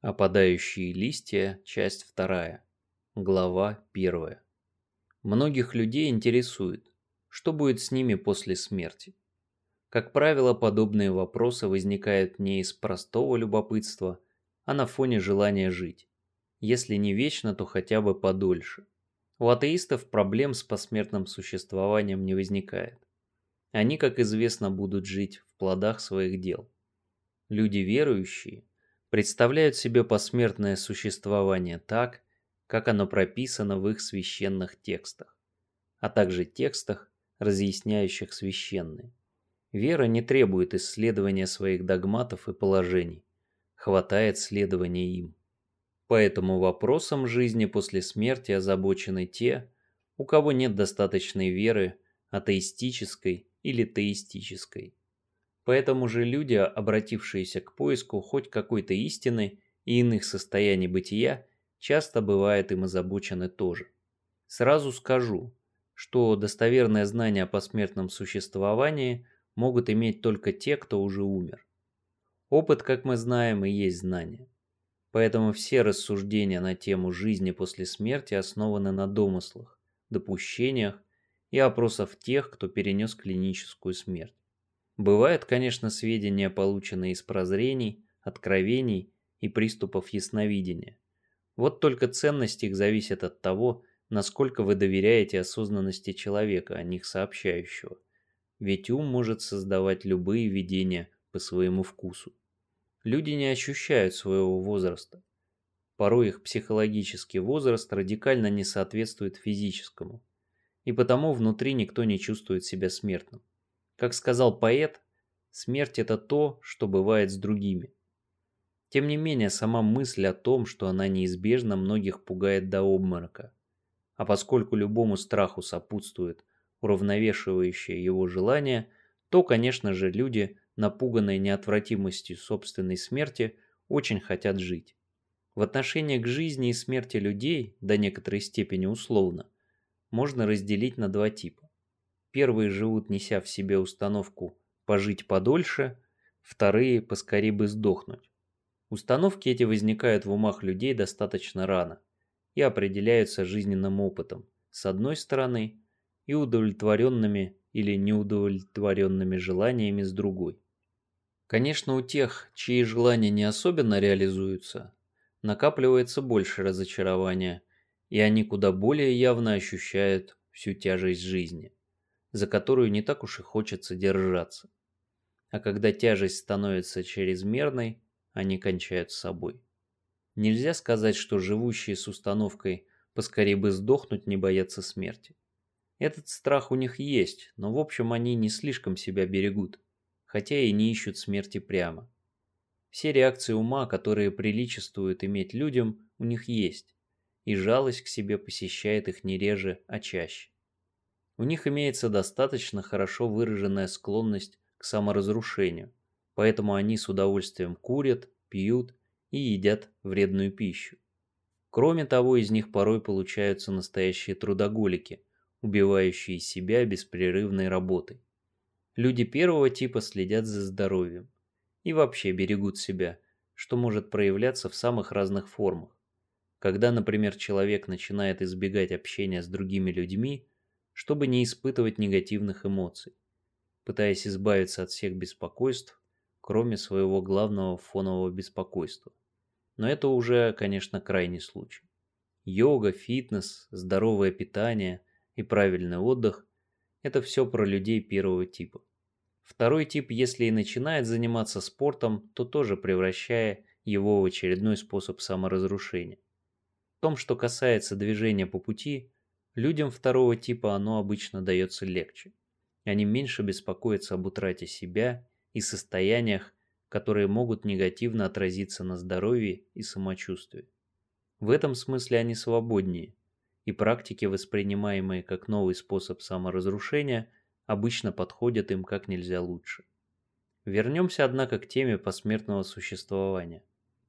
Опадающие листья, часть вторая. Глава первая. Многих людей интересует, что будет с ними после смерти. Как правило, подобные вопросы возникают не из простого любопытства, а на фоне желания жить. Если не вечно, то хотя бы подольше. У атеистов проблем с посмертным существованием не возникает. Они, как известно, будут жить в плодах своих дел. Люди верующие представляют себе посмертное существование так, как оно прописано в их священных текстах, а также текстах, разъясняющих священные. Вера не требует исследования своих догматов и положений, хватает следования им. Поэтому вопросом жизни после смерти озабочены те, у кого нет достаточной веры, атеистической или теистической. Поэтому же люди, обратившиеся к поиску хоть какой-то истины и иных состояний бытия, часто бывают им озабочены тоже. Сразу скажу, что достоверное знание о посмертном существовании могут иметь только те, кто уже умер. Опыт, как мы знаем, и есть знание. Поэтому все рассуждения на тему жизни после смерти основаны на домыслах, допущениях и опросах тех, кто перенес клиническую смерть. Бывают, конечно, сведения, полученные из прозрений, откровений и приступов ясновидения. Вот только ценность их зависит от того, насколько вы доверяете осознанности человека, о них сообщающего. Ведь ум может создавать любые видения по своему вкусу. Люди не ощущают своего возраста. Порой их психологический возраст радикально не соответствует физическому. И потому внутри никто не чувствует себя смертным. Как сказал поэт, смерть это то, что бывает с другими. Тем не менее, сама мысль о том, что она неизбежна, многих пугает до обморока. А поскольку любому страху сопутствует уравновешивающее его желание, то, конечно же, люди, напуганные неотвратимостью собственной смерти, очень хотят жить. В отношении к жизни и смерти людей, до некоторой степени условно, можно разделить на два типа. Первые живут, неся в себе установку «пожить подольше», вторые «поскорее бы сдохнуть». Установки эти возникают в умах людей достаточно рано и определяются жизненным опытом, с одной стороны, и удовлетворенными или неудовлетворенными желаниями с другой. Конечно, у тех, чьи желания не особенно реализуются, накапливается больше разочарования, и они куда более явно ощущают всю тяжесть жизни за которую не так уж и хочется держаться. А когда тяжесть становится чрезмерной, они кончают с собой. Нельзя сказать, что живущие с установкой «поскорее бы сдохнуть» не боятся смерти. Этот страх у них есть, но в общем они не слишком себя берегут, хотя и не ищут смерти прямо. Все реакции ума, которые приличествуют иметь людям, у них есть, и жалость к себе посещает их не реже, а чаще. У них имеется достаточно хорошо выраженная склонность к саморазрушению, поэтому они с удовольствием курят, пьют и едят вредную пищу. Кроме того, из них порой получаются настоящие трудоголики, убивающие себя беспрерывной работой. Люди первого типа следят за здоровьем и вообще берегут себя, что может проявляться в самых разных формах. Когда, например, человек начинает избегать общения с другими людьми, чтобы не испытывать негативных эмоций, пытаясь избавиться от всех беспокойств, кроме своего главного фонового беспокойства. Но это уже, конечно, крайний случай. Йога, фитнес, здоровое питание и правильный отдых – это все про людей первого типа. Второй тип, если и начинает заниматься спортом, то тоже превращая его в очередной способ саморазрушения. В том, что касается движения по пути, Людям второго типа оно обычно дается легче. Они меньше беспокоятся об утрате себя и состояниях, которые могут негативно отразиться на здоровье и самочувствии. В этом смысле они свободнее, и практики, воспринимаемые как новый способ саморазрушения, обычно подходят им как нельзя лучше. Вернемся, однако, к теме посмертного существования.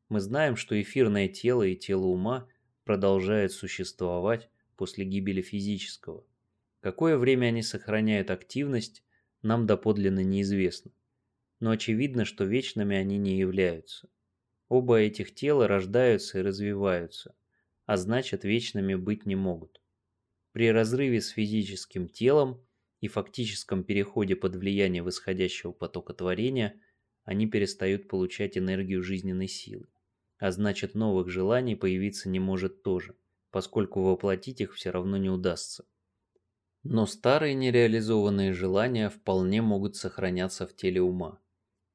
Мы знаем, что эфирное тело и тело ума продолжают существовать, после гибели физического. Какое время они сохраняют активность, нам доподлинно неизвестно. Но очевидно, что вечными они не являются. Оба этих тела рождаются и развиваются, а значит вечными быть не могут. При разрыве с физическим телом и фактическом переходе под влияние восходящего потока творения они перестают получать энергию жизненной силы, а значит новых желаний появиться не может тоже, поскольку воплотить их все равно не удастся. Но старые нереализованные желания вполне могут сохраняться в теле ума.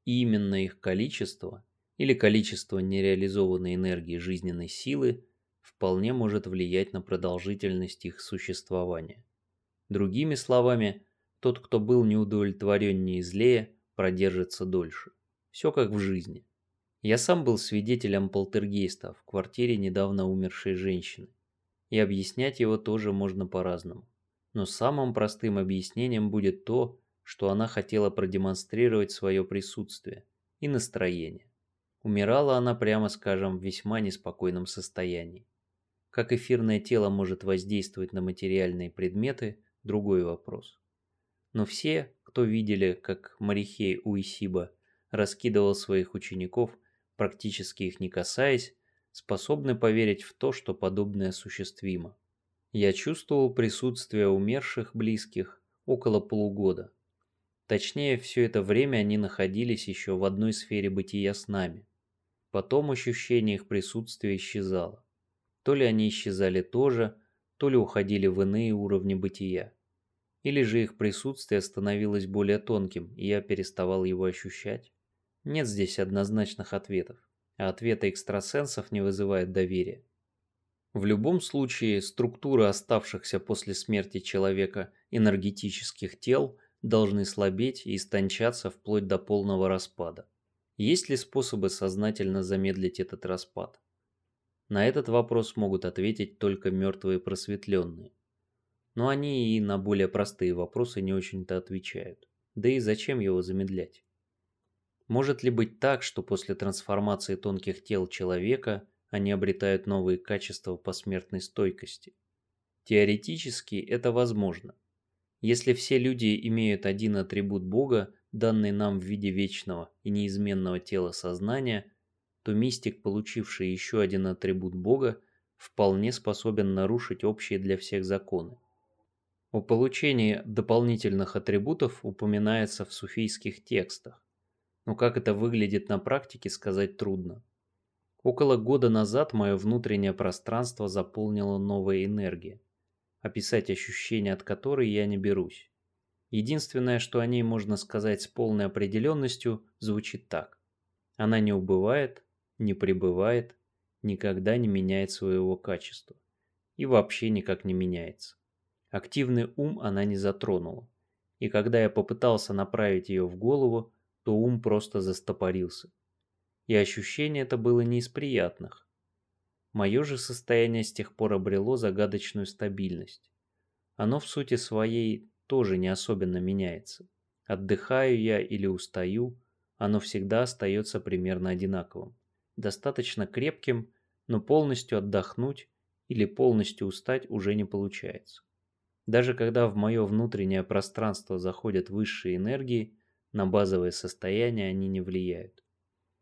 И именно их количество или количество нереализованной энергии жизненной силы вполне может влиять на продолжительность их существования. Другими словами, тот, кто был неудовлетвореннее и злее, продержится дольше. Все как в жизни. Я сам был свидетелем полтергейста в квартире недавно умершей женщины. И объяснять его тоже можно по-разному. Но самым простым объяснением будет то, что она хотела продемонстрировать свое присутствие и настроение. Умирала она, прямо скажем, в весьма неспокойном состоянии. Как эфирное тело может воздействовать на материальные предметы – другой вопрос. Но все, кто видели, как Марихей Уисиба раскидывал своих учеников, практически их не касаясь, способны поверить в то, что подобное осуществимо. Я чувствовал присутствие умерших близких около полугода. Точнее, все это время они находились еще в одной сфере бытия с нами. Потом ощущение их присутствия исчезало. То ли они исчезали тоже, то ли уходили в иные уровни бытия. Или же их присутствие становилось более тонким, и я переставал его ощущать? Нет здесь однозначных ответов, а ответы экстрасенсов не вызывают доверия. В любом случае, структуры оставшихся после смерти человека энергетических тел должны слабеть и истончаться вплоть до полного распада. Есть ли способы сознательно замедлить этот распад? На этот вопрос могут ответить только мертвые просветленные но они и на более простые вопросы не очень-то отвечают. Да и зачем его замедлять? Может ли быть так, что после трансформации тонких тел человека они обретают новые качества посмертной стойкости? Теоретически это возможно. Если все люди имеют один атрибут Бога, данный нам в виде вечного и неизменного тела сознания, то мистик, получивший еще один атрибут Бога, вполне способен нарушить общие для всех законы. О получении дополнительных атрибутов упоминается в суфийских текстах, но как это выглядит на практике сказать трудно. Около года назад мое внутреннее пространство заполнила новая энергия, описать ощущения от которой я не берусь. Единственное, что о ней можно сказать с полной определенностью, звучит так. Она не убывает, не пребывает, никогда не меняет своего качества и вообще никак не меняется. Активный ум она не затронула. И когда я попытался направить ее в голову, то ум просто застопорился. И ощущение это было не из приятных. Мое же состояние с тех пор обрело загадочную стабильность. Оно в сути своей тоже не особенно меняется. Отдыхаю я или устаю, оно всегда остается примерно одинаковым. Достаточно крепким, но полностью отдохнуть или полностью устать уже не получается. Даже когда в мое внутреннее пространство заходят высшие энергии, на базовое состояние они не влияют.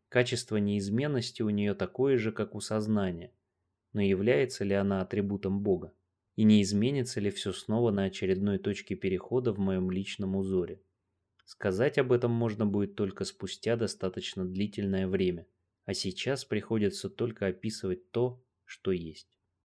Качество неизменности у нее такое же, как у сознания, но является ли она атрибутом Бога? И не изменится ли все снова на очередной точке перехода в моем личном узоре? Сказать об этом можно будет только спустя достаточно длительное время, а сейчас приходится только описывать то, что есть.